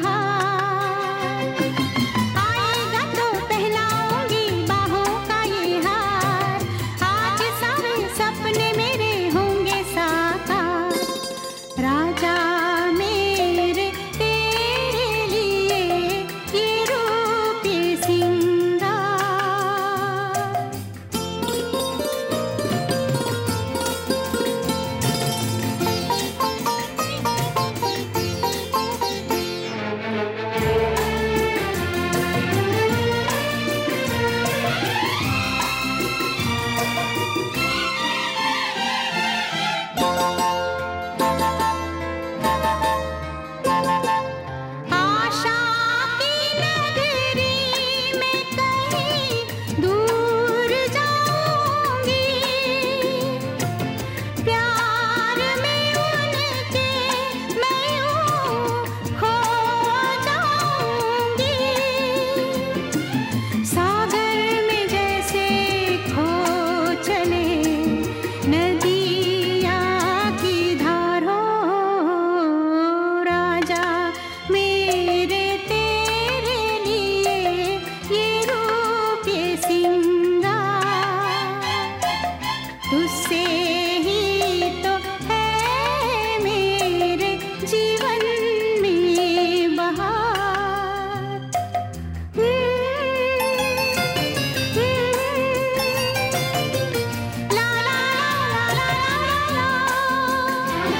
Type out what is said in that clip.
Bahar.